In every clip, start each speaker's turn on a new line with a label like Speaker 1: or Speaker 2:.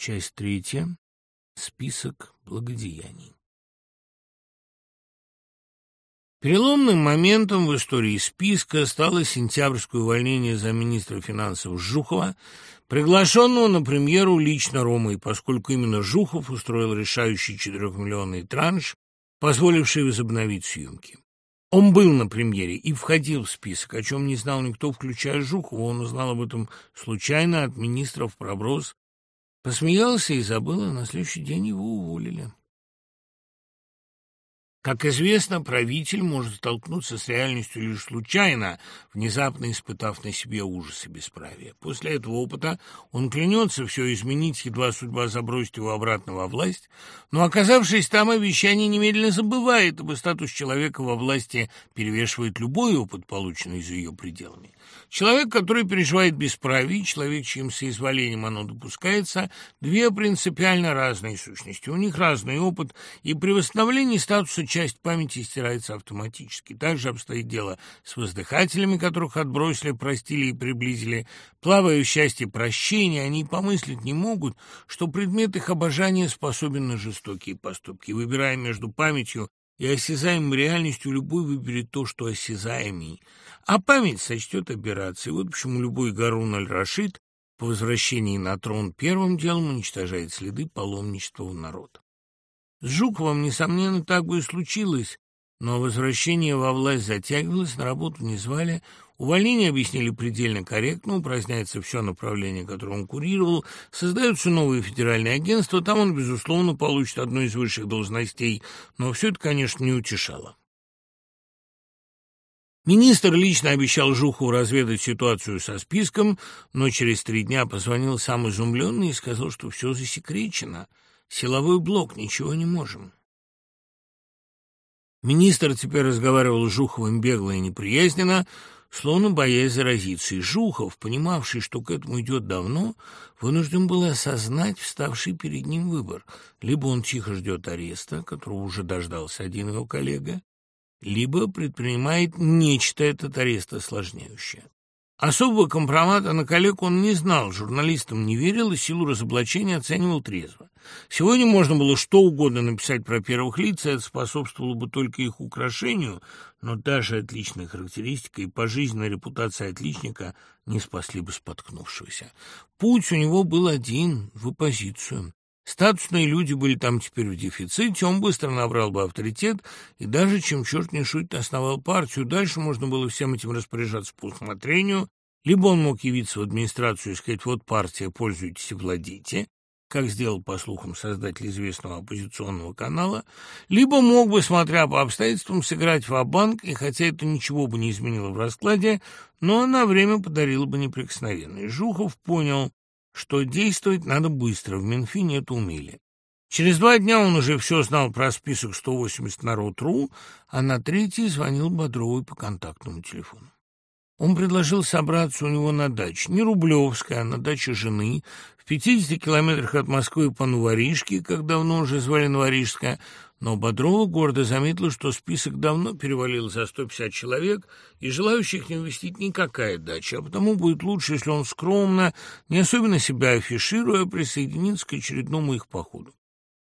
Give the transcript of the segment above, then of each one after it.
Speaker 1: Часть третья. Список благодеяний. Переломным моментом в истории списка стало сентябрьское увольнение замминистра финансов Жухова, приглашенного на премьеру лично Ромой, поскольку именно Жухов устроил решающий четырехмиллионный транш, позволивший возобновить съемки. Он был на премьере и входил в список, о чем не знал никто, включая Жухова. Он узнал об этом случайно от министров проброс Посмеялся и забыл, а на следующий день его уволили. Как известно, правитель может столкнуться с реальностью лишь случайно, внезапно испытав на себе ужасы бесправия. После этого опыта он клянется все изменить, едва судьба забросит его обратно во власть, но, оказавшись там, обещание немедленно забывает, ибо статус человека во власти перевешивает любой опыт, полученный за ее пределами. Человек, который переживает бесправие, человек, чьим соизволением оно допускается, две принципиально разные сущности. У них разный опыт, и при восстановлении статуса часть памяти стирается автоматически. Также обстоит дело с воздыхателями, которых отбросили, простили и приблизили. Плавая в счастье прощения, они помыслить не могут, что предмет их обожания способен на жестокие поступки. Выбирая между памятью и осязаемой реальностью, любой выберет то, что осязаемый. А память сочтет операцией. Вот почему любой Гарун аль-Рашид по возвращении на трон первым делом уничтожает следы паломничества в народ. С Жуковым, несомненно, так бы и случилось, но возвращение во власть затягивалось, на работу не звали, увольнение объяснили предельно корректно, упраздняется все направление, которое он курировал, создаются новые федеральные агентства, там он, безусловно, получит одну из высших должностей, но все это, конечно, не утешало. Министр лично обещал Жуху разведать ситуацию со списком, но через три дня позвонил сам изумленный и сказал, что все засекречено — Силовой блок, ничего не можем. Министр теперь разговаривал с Жуховым бегло и неприязненно, словно боясь заразиться, и Жухов, понимавший, что к этому идет давно, вынужден был осознать вставший перед ним выбор. Либо он тихо ждет ареста, которого уже дождался один его коллега, либо предпринимает нечто этот арест осложняющее. Особого компромата на коллегу он не знал, журналистам не верил и силу разоблачения оценивал трезво. Сегодня можно было что угодно написать про первых лиц, это способствовало бы только их украшению, но даже отличная характеристика и пожизненная репутация отличника не спасли бы споткнувшегося. Путь у него был один — в оппозицию. Статусные люди были там теперь в дефиците, он быстро набрал бы авторитет и даже, чем черт не шутит, основал партию. Дальше можно было всем этим распоряжаться по усмотрению. Либо он мог явиться в администрацию и сказать «вот партия, пользуйтесь и владейте», как сделал, по слухам, создатель известного оппозиционного канала, либо мог бы, смотря по обстоятельствам, сыграть в банк и хотя это ничего бы не изменило в раскладе, но на время подарило бы неприкосновенность. Жухов понял, что действовать надо быстро, в Минфине это умели. Через два дня он уже все знал про список 180 народ.ру, а на третий звонил Бодровой по контактному телефону. Он предложил собраться у него на даче, не Рублевская, а на даче жены, в 50 километрах от Москвы по Новорижке, как давно уже звали Новорижская, но Бодрова гордо заметила, что список давно перевалил за 150 человек, и желающих не вместить никакая дача, а потому будет лучше, если он скромно, не особенно себя афишируя, присоединится к очередному их походу.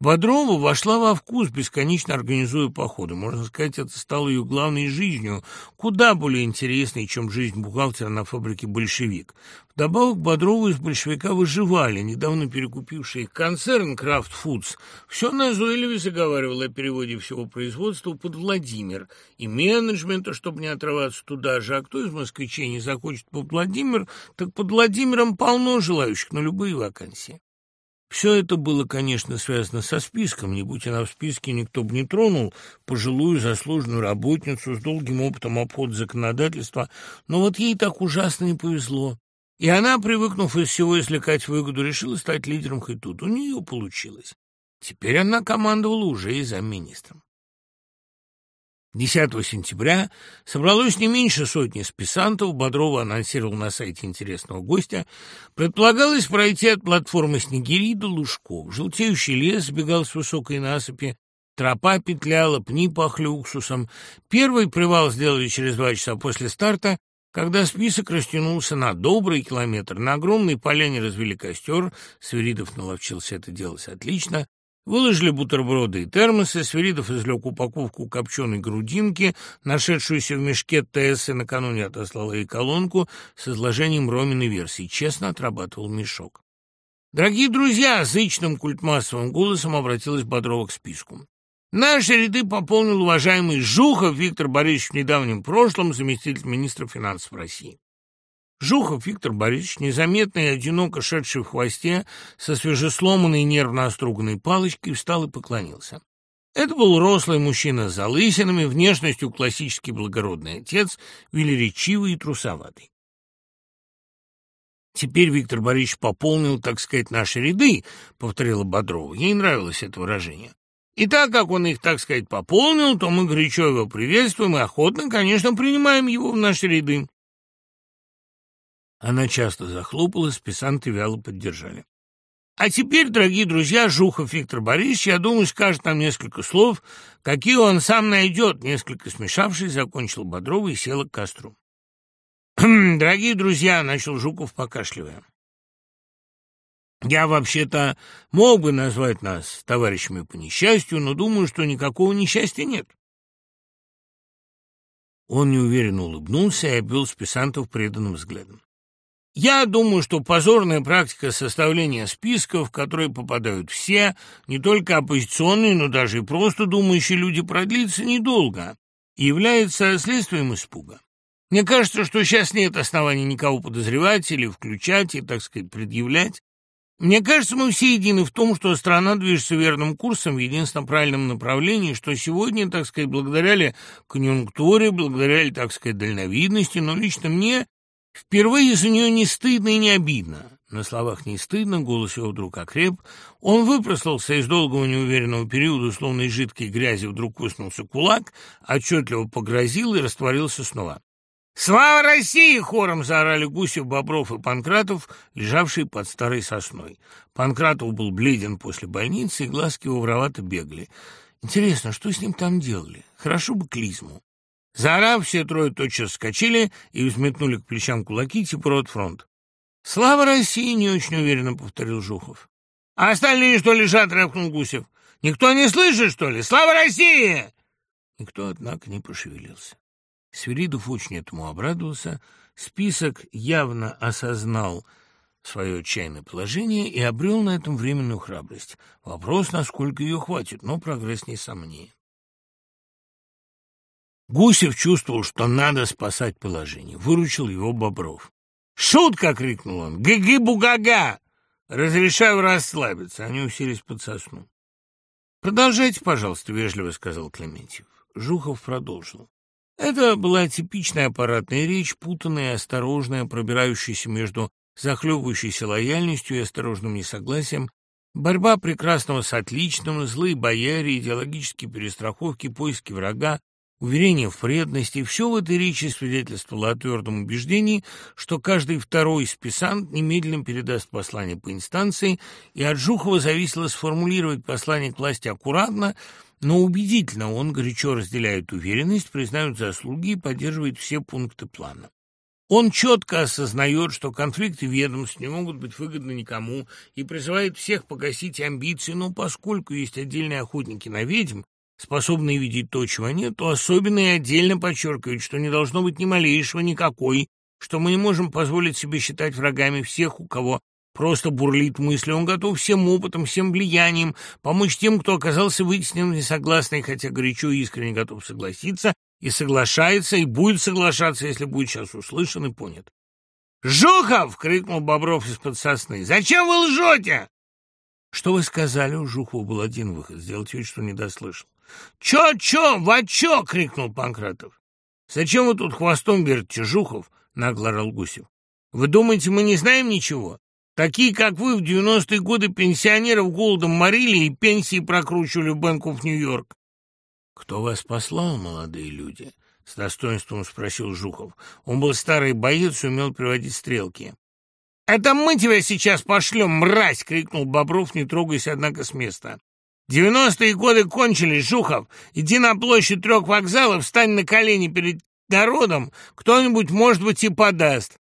Speaker 1: Бодрова вошла во вкус, бесконечно организуя походы. Можно сказать, это стало ее главной жизнью, куда более интересной, чем жизнь бухгалтера на фабрике «Большевик». Вдобавок Бодрову из большевика выживали, недавно перекупивший концерн «Крафт Фудс». Все назойливо заговаривал о переводе всего производства под Владимир и менеджмента, чтобы не отрываться туда же. А кто из москвичей не захочет под Владимир, так под Владимиром полно желающих на любые вакансии. Все это было, конечно, связано со списком. Не будь она в списке, никто бы не тронул пожилую заслуженную работницу с долгим опытом обхода законодательства. Но вот ей так ужасно не повезло. И она, привыкнув из всего извлекать выгоду, решила стать лидером хоть тут. У нее получилось. Теперь она командовала уже и замминистром. 10 сентября собралось не меньше сотни списантов, Бодрова анонсировал на сайте интересного гостя. Предполагалось пройти от платформы Снегири до Лужков. Желтеющий лес сбегал с высокой насыпи, тропа петляла, пни пахли уксусом. Первый привал сделали через два часа после старта, Когда список растянулся на добрый километр, на огромной поляне развели костер, Свиридов наловчился это делать отлично, выложили бутерброды и термосы, Свиридов излег упаковку копченой грудинки, нашедшуюся в мешке ТС и накануне отослал ей колонку с изложением Роминой версии, честно отрабатывал мешок. «Дорогие друзья!» — зычным культмассовым голосом обратилась Бодрова к списку. Наши ряды пополнил уважаемый Жухов Виктор Борисович в недавнем прошлом, заместитель министра финансов России. Жухов Виктор Борисович, незаметно и одиноко шедший в хвосте, со свежесломанной нервно оструганной палочкой, встал и поклонился. Это был рослый мужчина с залысинами, внешностью классический благородный отец, велеречивый и трусоватый. «Теперь Виктор Борисович пополнил, так сказать, наши ряды», — повторила Бодрова. Ей нравилось это выражение. И так как он их, так сказать, пополнил, то мы горячо его приветствуем и охотно, конечно, принимаем его в наши ряды. Она часто захлопала, списанты вяло поддержали. А теперь, дорогие друзья, Жухов Виктор Борисович, я думаю, скажет нам несколько слов, какие он сам найдет. Несколько смешавшись, закончил Бодрова и села к костру. «Дорогие друзья», — начал Жуков, покашливая, я вообще-то мог бы назвать нас товарищами по несчастью, но думаю, что никакого несчастья нет. Он неуверенно улыбнулся и обвел списантов преданным взглядом. Я думаю, что позорная практика составления списков, в которые попадают все, не только оппозиционные, но даже и просто думающие люди, продлится недолго и является следствием испуга. Мне кажется, что сейчас нет оснований никого подозревать или включать и, так сказать, предъявлять. Мне кажется, мы все едины в том, что страна движется верным курсом в единственном правильном направлении, что сегодня, так сказать, благодаря ли конъюнктуре, благодаря ли, так сказать, дальновидности, но лично мне впервые за нее не стыдно и не обидно. На словах не стыдно, голос его вдруг окреп. Он выпростался из долгого неуверенного периода, словно из жидкой грязи вдруг высунулся кулак, отчетливо погрозил и растворился снова. «Слава России!» — хором заорали Гусев, Бобров и Панкратов, лежавшие под старой сосной. Панкратов был бледен после больницы, и глазки его воровато бегали. Интересно, что с ним там делали? Хорошо бы клизму. Заорав, все трое тотчас скочили и взметнули к плечам кулаки типа рот фронт. «Слава России!» — не очень уверенно повторил Жухов. «А остальные что лежат?» — рявкнул Гусев. «Никто не слышит, что ли? Слава России!» Никто, однако, не пошевелился. Свиридов очень этому обрадовался. Список явно осознал свое отчаянное положение и обрел на этом временную храбрость. Вопрос, насколько ее хватит, но прогресс несомнен. Гусев чувствовал, что надо спасать положение. Выручил его Бобров. «Шутка!» — крикнул он. «Гы-гы-бугага! Разрешаю расслабиться!» Они уселись под сосну. «Продолжайте, пожалуйста», — вежливо сказал Клементьев. Жухов продолжил. Это была типичная аппаратная речь, путанная осторожная, пробирающаяся между захлебывающейся лояльностью и осторожным несогласием, борьба прекрасного с отличным, злые бояре, идеологические перестраховки, поиски врага, уверение в преданности. Все в этой речи свидетельствовало о твердом убеждении, что каждый второй списант немедленно передаст послание по инстанции, и от Жухова зависело сформулировать послание к власти аккуратно, но убедительно он горячо разделяет уверенность, признает заслуги и поддерживает все пункты плана. Он четко осознает, что конфликты ведомств не могут быть выгодны никому и призывает всех погасить амбиции, но поскольку есть отдельные охотники на ведьм, способные видеть то, чего нет, то особенно и отдельно подчеркивает, что не должно быть ни малейшего, никакой, что мы не можем позволить себе считать врагами всех, у кого Просто бурлит мысли. Он готов всем опытом, всем влиянием помочь тем, кто оказался вытеснен несогласный, хотя горячо и искренне готов согласиться, и соглашается, и будет соглашаться, если будет сейчас услышан и понят. «Жухов!» — крикнул Бобров из-под сосны. «Зачем вы лжете?» «Что вы сказали?» — у Жухова был один выход. Сделать вид, что не дослышал. «Чё, чё, во чё?» — крикнул Панкратов. «Зачем вы тут хвостом вертите, Жухов?» — нагло орал Гусев. «Вы думаете, мы не знаем ничего? Такие, как вы, в девяностые годы пенсионеров голодом морили и пенсии прокручивали в Bank of Нью-Йорк. «Кто вас послал, молодые люди?» — с достоинством спросил Жухов. Он был старый боец и умел приводить стрелки. «Это мы тебя сейчас пошлем, мразь!» — крикнул Бобров, не трогаясь, однако, с места. «Девяностые годы кончились, Жухов! Иди на площадь трех вокзалов, встань на колени перед народом, кто-нибудь, может быть, и подаст.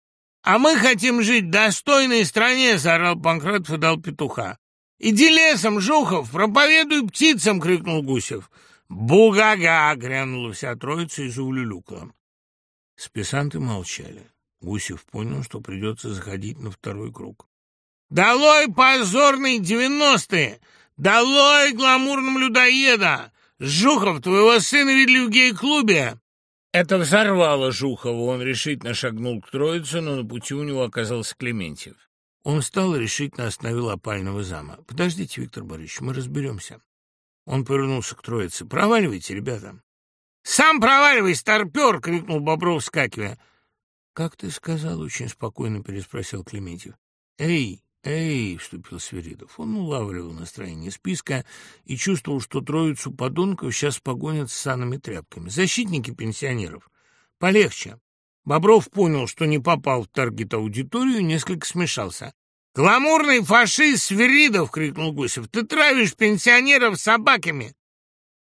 Speaker 1: А мы хотим жить в достойной стране, заорал Панкратов и дал петуха. «Иди лесом, Жухов, проповедуй птицам!» — крикнул Гусев. «Бугага!» — грянула вся троица и заулюлюкала. Списанты молчали. Гусев понял, что придется заходить на второй круг. «Долой позорные девяностые! Долой гламурным людоеда! Жухов, твоего сына видели в гей-клубе!» Это взорвало Жухова. Он решительно шагнул к троице, но на пути у него оказался Клементьев. Он встал и решительно остановил опального зама. «Подождите, Виктор Борисович, мы разберемся». Он повернулся к троице. «Проваливайте, ребята». «Сам проваливай, старпер!» — крикнул Бобров, вскакивая. «Как ты сказал?» — очень спокойно переспросил Клементьев. «Эй, эй!» — вступил Сверидов. Он улавливал настроение списка и чувствовал, что троицу подонков сейчас погонят с санными тряпками. Защитники пенсионеров. Полегче. Бобров понял, что не попал в таргет-аудиторию и несколько смешался. «Гламурный фашист Сверидов!» — крикнул Гусев. «Ты травишь пенсионеров собаками!»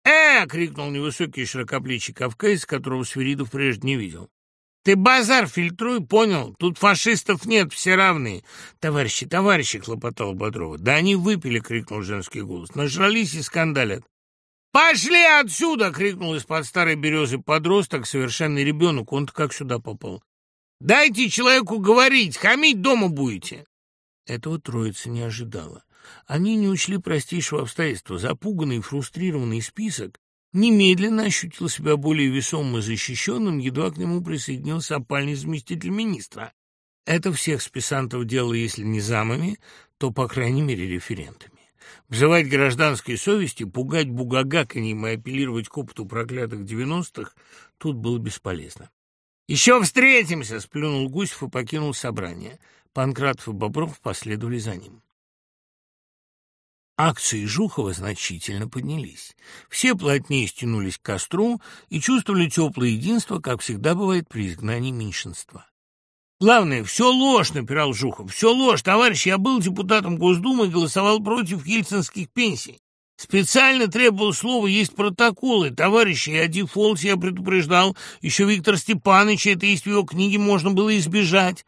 Speaker 1: «Э!» — крикнул невысокий широкоплечий кавказец, которого Сверидов прежде не видел. «Ты базар фильтруй, понял? Тут фашистов нет, все равны!» «Товарищи, товарищи!» — хлопотал Бодрова. «Да они выпили!» — крикнул женский голос. «Нажрались и скандалят!» «Пошли отсюда!» — крикнул из-под старой березы подросток, совершенный ребенок. Он-то как сюда попал? «Дайте человеку говорить, хамить дома будете!» Этого троица не ожидала. Они не учли простейшего обстоятельства. Запуганный и фрустрированный список немедленно ощутил себя более весомым и защищенным, едва к нему присоединился опальный заместитель министра. Это всех списантов делало, если не замами, то, по крайней мере, референтами. Взывать гражданской совести, пугать бугагаканьем и апеллировать к опыту проклятых девяностых тут было бесполезно. «Еще встретимся!» — сплюнул Гусев и покинул собрание. Панкратов и Бобров последовали за ним. Акции Жухова значительно поднялись. Все плотнее стянулись к костру и чувствовали теплое единство, как всегда бывает при изгнании меньшинства. Главное, все ложь, напирал Жухов, все ложь. Товарищ, я был депутатом Госдумы и голосовал против ельцинских пенсий. Специально требовал слова, есть протоколы. Товарищи, о дефолте я предупреждал. Еще Виктор Степанович, это в его книге, можно было избежать.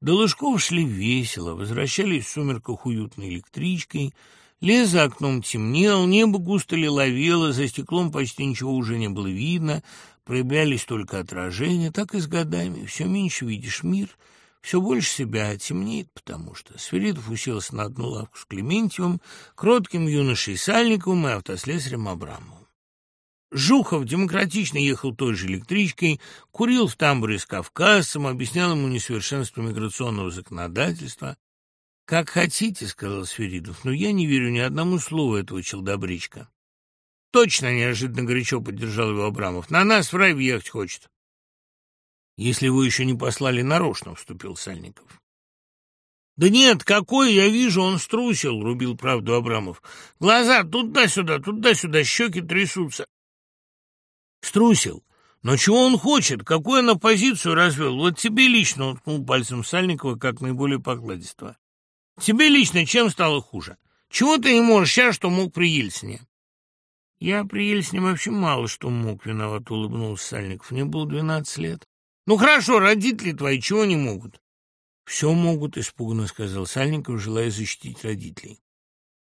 Speaker 1: До Лужков шли весело, возвращались в сумерках уютной электричкой. Лес за окном темнел, небо густо лиловело, за стеклом почти ничего уже не было видно — проявлялись только отражения, так и с годами. Все меньше видишь мир, все больше себя темнеет, потому что Сверидов уселся на одну лавку с Клементьевым, кротким юношей Сальниковым и автослесарем Абрамовым. Жухов демократично ехал той же электричкой, курил в тамбуре с кавказцем, объяснял ему несовершенство миграционного законодательства. «Как хотите», — сказал Сверидов, — «но я не верю ни одному слову этого челдобричка». Точно неожиданно горячо поддержал его Абрамов. На нас в рай въехать хочет. Если вы еще не послали нарочно, вступил Сальников. «Да нет, какой, я вижу, он струсил», — рубил правду Абрамов. «Глаза туда-сюда, туда-сюда, щеки трясутся». «Струсил? Но чего он хочет? Какую он оппозицию развел? Вот тебе лично, — он ткнул пальцем Сальникова, как наиболее покладистого. Тебе лично чем стало хуже? Чего ты не можешь сейчас, что мог при Ельцине?» Я при ним вообще мало что мог, виноват улыбнулся Сальников. Мне было двенадцать лет. Ну хорошо, родители твои чего не могут? Все могут, испуганно сказал Сальников, желая защитить родителей.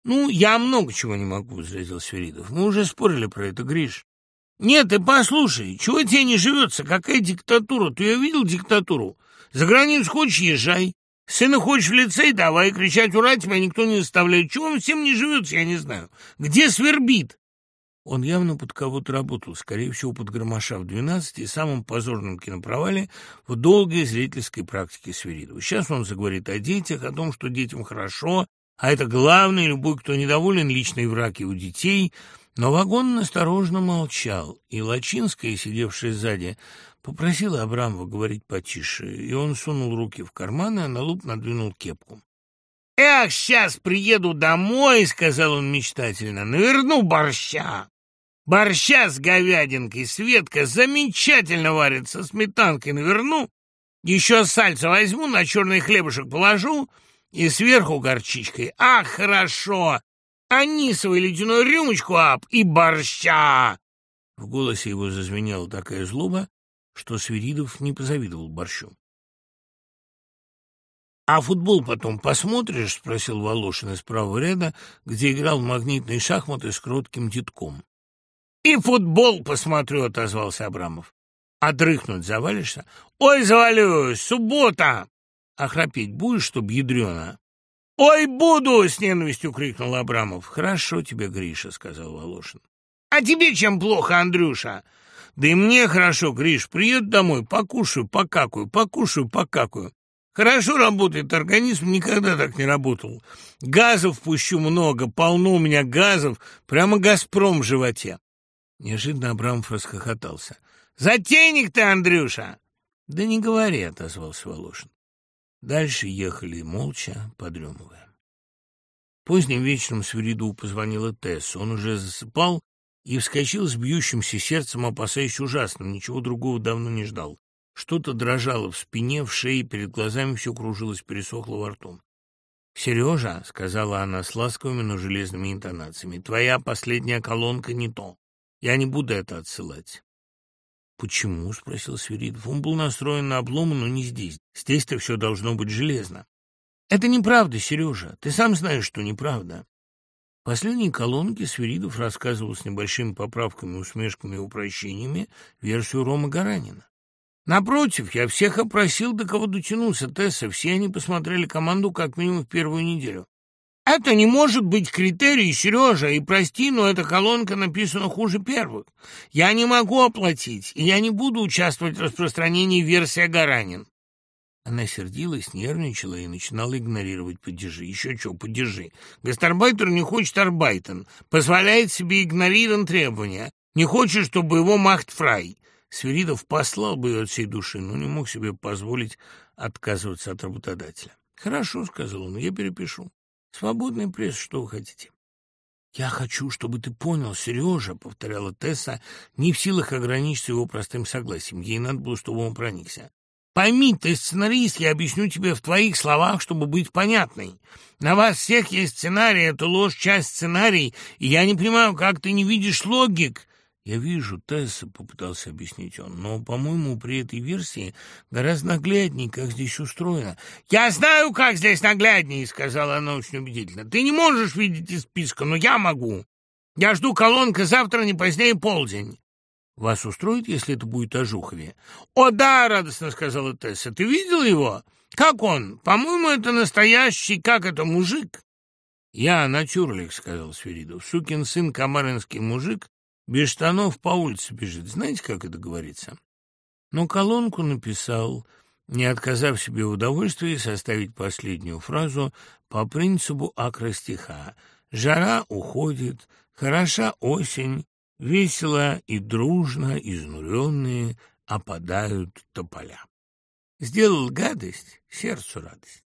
Speaker 1: Ну, я много чего не могу, возразил Сверидов. Мы уже спорили про это, Гриш. Нет, ты послушай, чего тебе не живется? Какая диктатура? Ты ее видел диктатуру? За границу хочешь, езжай. Сына хочешь в лицей, давай кричать «Ура!» тебя никто не заставляет. Чего он всем не живется, я не знаю. Где свербит? Он явно под кого-то работал, скорее всего, под Громаша в двенадцати и самом позорном кинопровале в долгой зрительской практике Сверидова. Сейчас он заговорит о детях, о том, что детям хорошо, а это главное, любой, кто недоволен личной враги у детей. Но вагон осторожно молчал, и Лачинская, сидевшая сзади, попросила Абрамова говорить потише, и он сунул руки в карманы, а на лоб надвинул кепку. «Эх, сейчас приеду домой», — сказал он мечтательно, — «наверну борща». Борща с говядинкой, Светка, замечательно варится, сметанкой наверну, еще сальца возьму, на черный хлебушек положу и сверху горчичкой. Ах, хорошо! Анисовую ледяную рюмочку ап и борща!» В голосе его зазвенела такая злоба, что Свиридов не позавидовал борщу. «А футбол потом посмотришь?» — спросил Волошин из правого ряда, где играл в магнитные шахматы с кротким детком. «И футбол посмотрю», — отозвался Абрамов. «А дрыхнуть завалишься?» «Ой, завалюсь! Суббота!» «А храпеть будешь, чтоб ядрёно?» «Ой, буду!» — с ненавистью крикнул Абрамов. «Хорошо тебе, Гриша», — сказал Волошин. «А тебе чем плохо, Андрюша?» «Да и мне хорошо, Гриш. Приеду домой, покушаю, покакаю, покушаю, покакаю. Хорошо работает организм, никогда так не работал. Газов пущу много, полно у меня газов, прямо «Газпром» в животе. Неожиданно Абрамов расхохотался. «Затейник ты, Андрюша!» «Да не говори», — отозвался Волошин. Дальше ехали молча, подремывая. Поздним вечером Свириду позвонила Тесса. Он уже засыпал и вскочил с бьющимся сердцем, опасаясь ужасного, ничего другого давно не ждал. Что-то дрожало в спине, в шее, перед глазами все кружилось, пересохло во рту. «Сережа», — сказала она с ласковыми, но железными интонациями, — «твоя последняя колонка не то. Я не буду это отсылать». «Почему?» — спросил Свиридов. Он был настроен на облом, но не здесь. Здесь-то все должно быть железно. «Это неправда, Сережа. Ты сам знаешь, что неправда». Последней колонке Свиридов рассказывал с небольшими поправками, усмешками и упрощениями версию Рома Гаранина. Напротив, я всех опросил, до кого дотянулся Тесса. Все они посмотрели команду как минимум в первую неделю. Это не может быть критерий, Сережа, и прости, но эта колонка написана хуже первых. Я не могу оплатить, и я не буду участвовать в распространении версии Гаранин. Она сердилась, нервничала и начинала игнорировать падежи. Еще что, падежи. Гастарбайтер не хочет арбайтен, позволяет себе игнорировать требования. Не хочет, чтобы его махт-фрай. Свиридов послал бы ее от всей души, но не мог себе позволить отказываться от работодателя. «Хорошо», — сказал он, — «я перепишу. Свободный пресс, что вы хотите?» «Я хочу, чтобы ты понял, Сережа», — повторяла Тесса, не в силах ограничиться его простым согласием. Ей надо было, чтобы он проникся. «Пойми, ты сценарист, я объясню тебе в твоих словах, чтобы быть понятной. На вас всех есть сценарий, это ложь, часть сценарий, и я не понимаю, как ты не видишь логик. «Я вижу, Тесса», — попытался объяснить он, «но, по-моему, при этой версии гораздо нагляднее, как здесь устроено». «Я знаю, как здесь нагляднее», — сказала она очень убедительно. «Ты не можешь видеть из списка, но я могу. Я жду колонка завтра не позднее полдень». «Вас устроит, если это будет о Жухове?» «О, да!» — радостно сказала Тесса. «Ты видел его? Как он? По-моему, это настоящий, как это, мужик?» «Я натюрлик», — сказал Сверидов. «Сукин сын, комаринский мужик, без штанов по улице бежит. Знаете, как это говорится? Но колонку написал, не отказав себе в удовольствии составить последнюю фразу по принципу акростиха. «Жара уходит, хороша осень, весело и дружно изнуренные опадают тополя». Сделал гадость, сердцу радость.